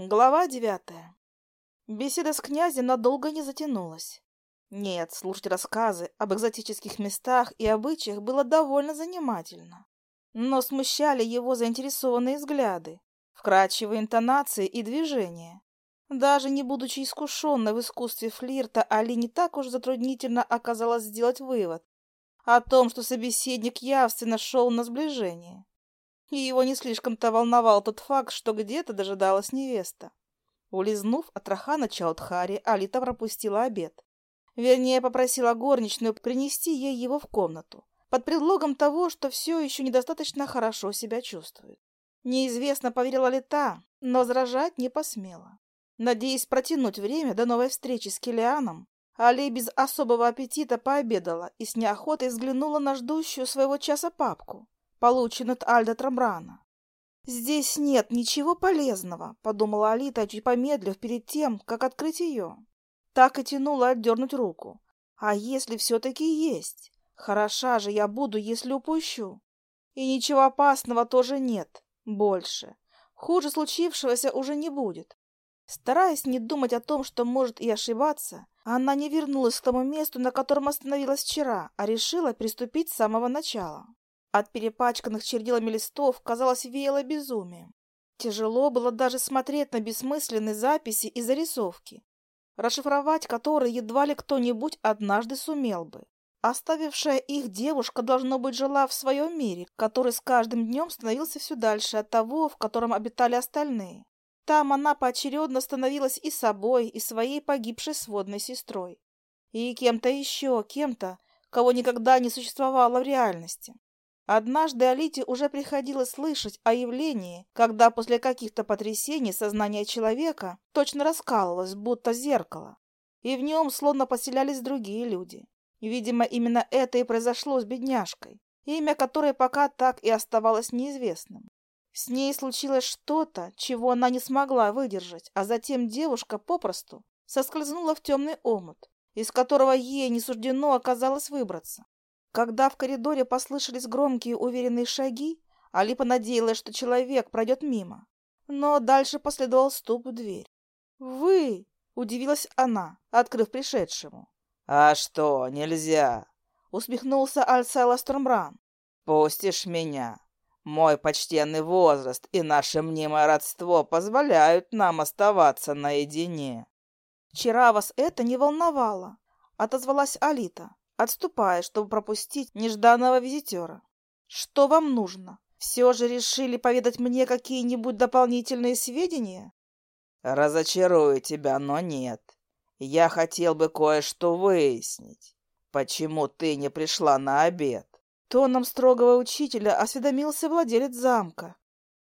Глава девятая. Беседа с князем надолго не затянулась. Нет, слушать рассказы об экзотических местах и обычаях было довольно занимательно. Но смущали его заинтересованные взгляды, вкрадчивые интонации и движения. Даже не будучи искушенной в искусстве флирта, Али не так уж затруднительно оказалось сделать вывод о том, что собеседник явственно шел на сближение и его не слишком-то волновал тот факт, что где-то дожидалась невеста. Улизнув от Рахана Чаудхари, Алита пропустила обед. Вернее, попросила горничную принести ей его в комнату, под предлогом того, что все еще недостаточно хорошо себя чувствует. Неизвестно, поверила ли та, но возражать не посмела. Надеясь протянуть время до новой встречи с Килианом, Али без особого аппетита пообедала и с неохотой взглянула на ждущую своего часа папку получен от Альда Трамбрана. «Здесь нет ничего полезного», — подумала Алита, чуть помедлив перед тем, как открыть ее. Так и тянула отдернуть руку. «А если все-таки есть? Хороша же я буду, если упущу. И ничего опасного тоже нет. Больше. Хуже случившегося уже не будет». Стараясь не думать о том, что может и ошибаться, она не вернулась к тому месту, на котором остановилась вчера, а решила приступить с самого начала. От перепачканных чернилами листов, казалось, веяло безумием. Тяжело было даже смотреть на бессмысленные записи и зарисовки, расшифровать которые едва ли кто-нибудь однажды сумел бы. Оставившая их девушка, должно быть, жила в своем мире, который с каждым днем становился все дальше от того, в котором обитали остальные. Там она поочередно становилась и собой, и своей погибшей сводной сестрой. И кем-то еще, кем-то, кого никогда не существовало в реальности. Однажды Алите уже приходилось слышать о явлении, когда после каких-то потрясений сознание человека точно раскалывалось, будто зеркало, и в нем словно поселялись другие люди. Видимо, именно это и произошло с бедняжкой, имя которой пока так и оставалось неизвестным. С ней случилось что-то, чего она не смогла выдержать, а затем девушка попросту соскользнула в темный омут, из которого ей не суждено оказалось выбраться. Когда в коридоре послышались громкие уверенные шаги, Али понадеялась, что человек пройдет мимо. Но дальше последовал стук в дверь. «Вы!» — удивилась она, открыв пришедшему. «А что, нельзя?» — усмехнулся Альсайла Стормран. «Пустишь меня? Мой почтенный возраст и наше мнимое родство позволяют нам оставаться наедине». «Вчера вас это не волновало», — отозвалась Алита отступая, чтобы пропустить нежданного визитера. «Что вам нужно? Все же решили поведать мне какие-нибудь дополнительные сведения?» «Разочарую тебя, но нет. Я хотел бы кое-что выяснить. Почему ты не пришла на обед?» Тоном строгого учителя осведомился владелец замка.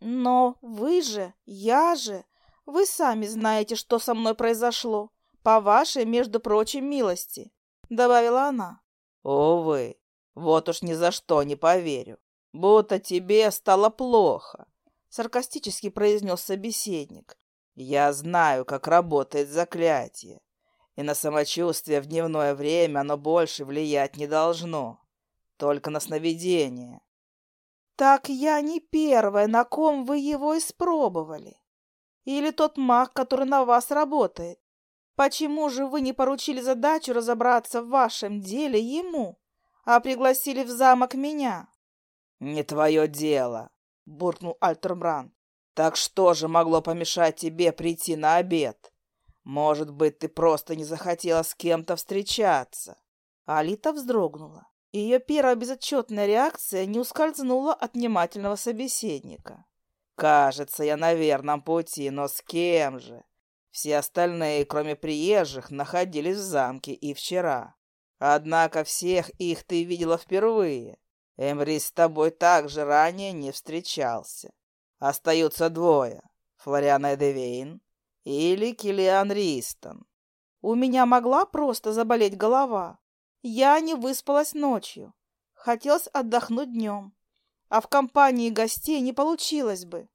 «Но вы же, я же, вы сами знаете, что со мной произошло, по вашей, между прочим, милости добавила она. Увы, вот уж ни за что не поверю. Будто тебе стало плохо, саркастически произнес собеседник. Я знаю, как работает заклятие, и на самочувствие в дневное время оно больше влиять не должно, только на сновидение. Так я не первая, на ком вы его испробовали. Или тот маг, который на вас работает. Почему же вы не поручили задачу разобраться в вашем деле ему, а пригласили в замок меня? Не твое дело, буркнул Альтербран. Так что же могло помешать тебе прийти на обед? Может быть, ты просто не захотела с кем-то встречаться? Алита вздрогнула. Ее первая безотчетная реакция не ускользнула от внимательного собеседника. «Кажется, я на верном пути, но с кем же? Все остальные, кроме приезжих, находились в замке и вчера. Однако всех их ты видела впервые. Эмри с тобой также ранее не встречался. Остаются двое. Флориана Эдевейн или Килиан Ристон. У меня могла просто заболеть голова. Я не выспалась ночью. Хотелось отдохнуть днем. А в компании гостей не получилось бы.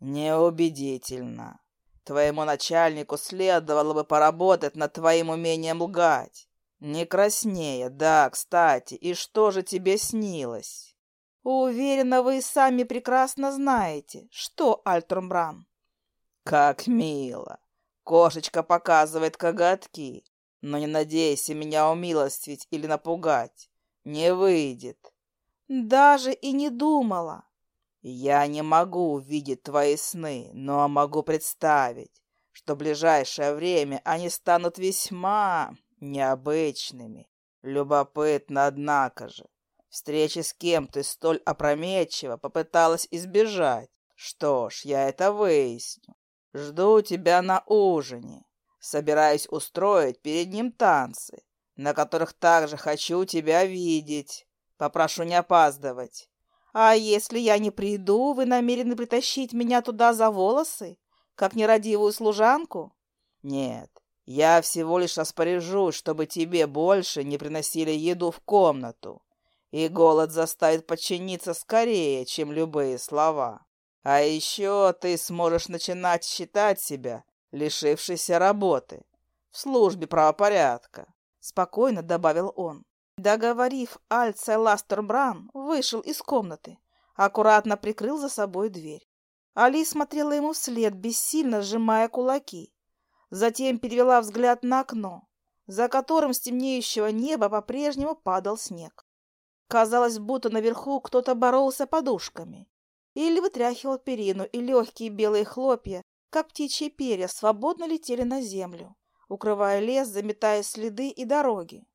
Неубедительно. Твоему начальнику следовало бы поработать над твоим умением лгать. Не краснее, да, кстати, и что же тебе снилось? Уверена, вы сами прекрасно знаете, что, Альтрумбран. Как мило. Кошечка показывает коготки. Но не надейся меня умилостивить или напугать. Не выйдет. Даже и не думала. Я не могу увидеть твои сны, но могу представить, что в ближайшее время они станут весьма необычными. Любопытно, однако же. Встречи с кем ты столь опрометчиво попыталась избежать. Что ж, я это выясню. Жду тебя на ужине. Собираюсь устроить перед ним танцы, на которых также хочу тебя видеть. Попрошу не опаздывать. А если я не приду, вы намерены притащить меня туда за волосы, как нерадивую служанку? Нет, я всего лишь распоряжусь, чтобы тебе больше не приносили еду в комнату. И голод заставит подчиниться скорее, чем любые слова. А еще ты сможешь начинать считать себя лишившейся работы в службе правопорядка. Спокойно добавил он. Договорив, Альце Ластербран вышел из комнаты, аккуратно прикрыл за собой дверь. Али смотрела ему вслед, бессильно сжимая кулаки. Затем перевела взгляд на окно, за которым с темнеющего неба по-прежнему падал снег. Казалось, будто наверху кто-то боролся подушками или вытряхивал перину, и легкие белые хлопья, как птичьи перья, свободно летели на землю, укрывая лес, заметая следы и дороги.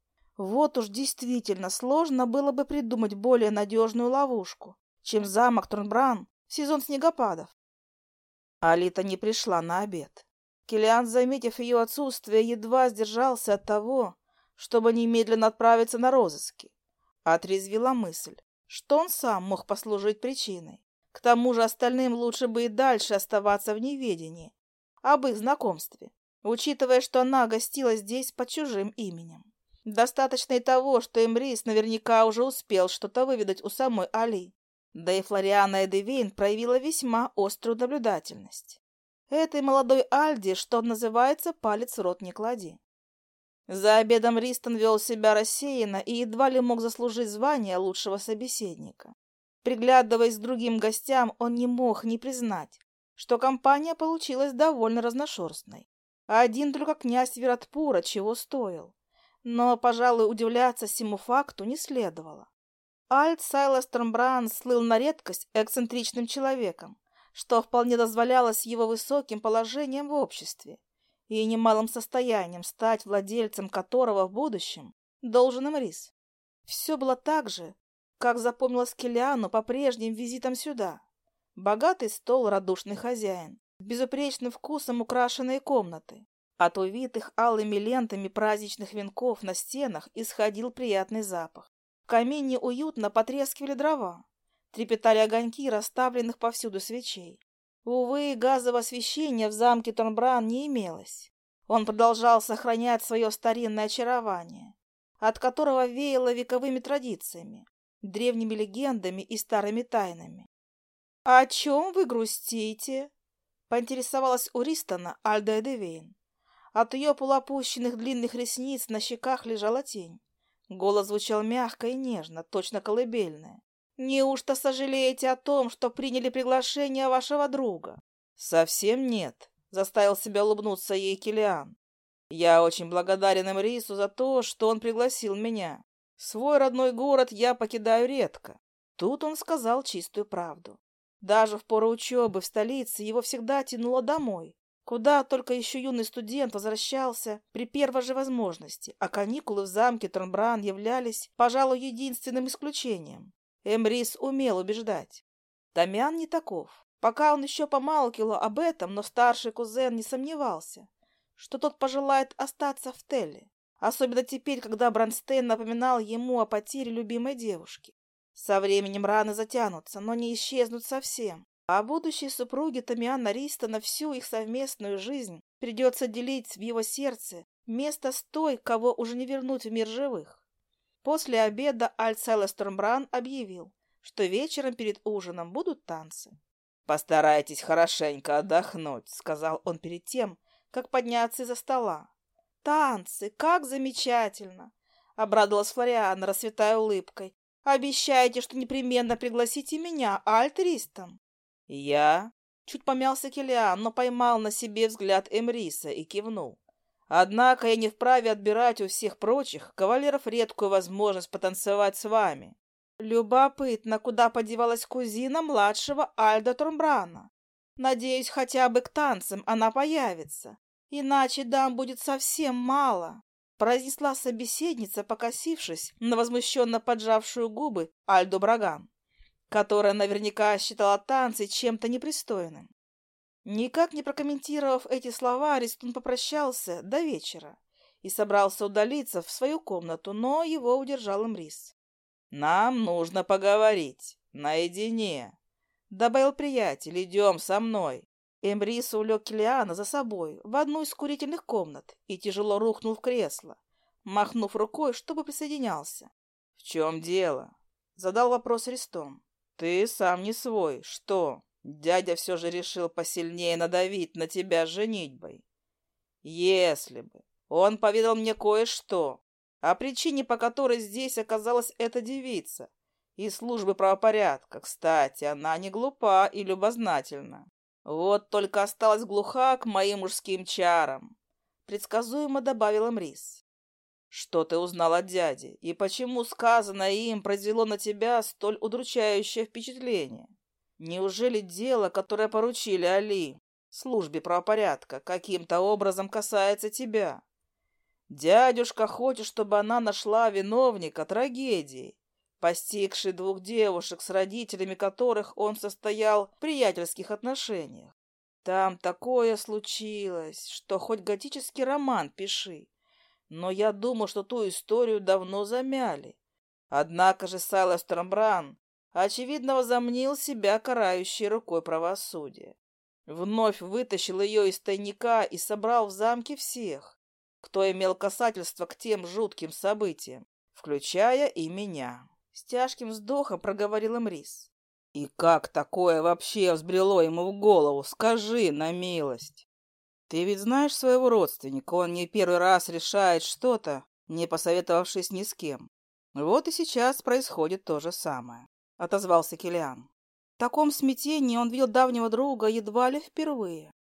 Вот уж действительно сложно было бы придумать более надежную ловушку, чем замок Трунбран в сезон снегопадов. Алита не пришла на обед. Килиан, заметив ее отсутствие, едва сдержался от того, чтобы немедленно отправиться на розыски. Отрезвила мысль, что он сам мог послужить причиной. К тому же остальным лучше бы и дальше оставаться в неведении об их знакомстве, учитывая, что она гостила здесь под чужим именем. Достаточно и того, что Эмрис наверняка уже успел что-то выведать у самой Али. Да и Флориана Эдевейн проявила весьма острую наблюдательность. Этой молодой Альде, что называется, палец в рот не клади. За обедом Ристон вел себя рассеянно и едва ли мог заслужить звание лучшего собеседника. Приглядываясь к другим гостям, он не мог не признать, что компания получилась довольно разношерстной. Один только князь Виратпура чего стоил. Но, пожалуй, удивляться всему факту не следовало. Альт Сайлас Тромбран слыл на редкость эксцентричным человеком, что вполне дозволялось его высоким положением в обществе и немалым состоянием стать владельцем которого в будущем должен им рис. Все было так же, как запомнилось Килиану по прежним визитам сюда. Богатый стол, радушный хозяин, безупречным вкусом украшенные комнаты, от увитых алыми лентами праздничных венков на стенах исходил приятный запах. В камине уютно потрескивали дрова. Трепетали огоньки расставленных повсюду свечей. Увы, газового освещения в замке Торнбран не имелось. Он продолжал сохранять свое старинное очарование, от которого веяло вековыми традициями, древними легендами и старыми тайнами. «О чем вы грустите?» — поинтересовалась у Ристона Альда Эдевейн. От ее полуопущенных длинных ресниц на щеках лежала тень. Голос звучал мягко и нежно, точно колыбельное. «Неужто сожалеете о том, что приняли приглашение вашего друга?» «Совсем нет», — заставил себя улыбнуться ей Килиан. «Я очень благодарен Эмрису за то, что он пригласил меня. Свой родной город я покидаю редко». Тут он сказал чистую правду. Даже в пору учебы в столице его всегда тянуло домой, Куда только еще юный студент возвращался при первой же возможности, а каникулы в замке Тронбран являлись, пожалуй, единственным исключением. Эмрис умел убеждать. Дамиан не таков. Пока он еще помалкивал об этом, но старший кузен не сомневался, что тот пожелает остаться в Телле, особенно теперь, когда Бронстейн напоминал ему о потере любимой девушки. Со временем раны затянутся, но не исчезнут совсем. А будущей супруге Тамиана на всю их совместную жизнь придется делить в его сердце место с той, кого уже не вернуть в мир живых. После обеда Альцелестормбран объявил, что вечером перед ужином будут танцы. «Постарайтесь хорошенько отдохнуть», — сказал он перед тем, как подняться из-за стола. «Танцы! Как замечательно!» — обрадовалась Флориана, расцветая улыбкой. «Обещайте, что непременно пригласите меня, Альтристон». «Я?» Чуть помялся Килиан, но поймал на себе взгляд Эмриса и кивнул. Однако я не вправе отбирать у всех прочих кавалеров редкую возможность потанцевать с вами. Любопытно, куда подевалась кузина младшего Альда Тормбрана. Надеюсь, хотя бы к танцам она появится. Иначе дам будет совсем мало, произнесла собеседница, покосившись на возмущенно поджавшую губы Альду Браган, которая наверняка считала танцы чем-то непристойным. Никак не прокомментировав эти слова, Аристун попрощался до вечера и собрался удалиться в свою комнату, но его удержал Имрис. «Нам нужно поговорить. Наедине», — добавил приятель. «Идем со мной». Эмрис увлек Килиана за собой в одну из курительных комнат и тяжело рухнул в кресло, махнув рукой, чтобы присоединялся. «В чем дело?» — задал вопрос Ристон. «Ты сам не свой. Что?» Дядя все же решил посильнее надавить на тебя женитьбой. Если бы он поведал мне кое-что о причине, по которой здесь оказалась эта девица, и службы правопорядка. Кстати, она не глупа и любознательна. Вот только осталась глуха к моим мужским чарам. Предсказуемо добавила Мрис. Что ты узнал от дяди, и почему сказанное им произвело на тебя столь удручающее впечатление? Неужели дело, которое поручили Али, службе правопорядка, каким-то образом касается тебя? Дядюшка хочет, чтобы она нашла виновника трагедии, постигшей двух девушек, с родителями которых он состоял в приятельских отношениях. Там такое случилось, что хоть готический роман пиши. Но я думаю, что ту историю давно замяли. Однако же Сайлас Трамбран очевидно, возомнил себя карающей рукой правосудия. Вновь вытащил ее из тайника и собрал в замке всех, кто имел касательство к тем жутким событиям, включая и меня. С тяжким вздохом проговорил Мрис. И как такое вообще взбрело ему в голову? Скажи на милость. Ты ведь знаешь своего родственника, он не первый раз решает что-то, не посоветовавшись ни с кем. Вот и сейчас происходит то же самое отозвался Килиан. В таком смятении он видел давнего друга едва ли впервые.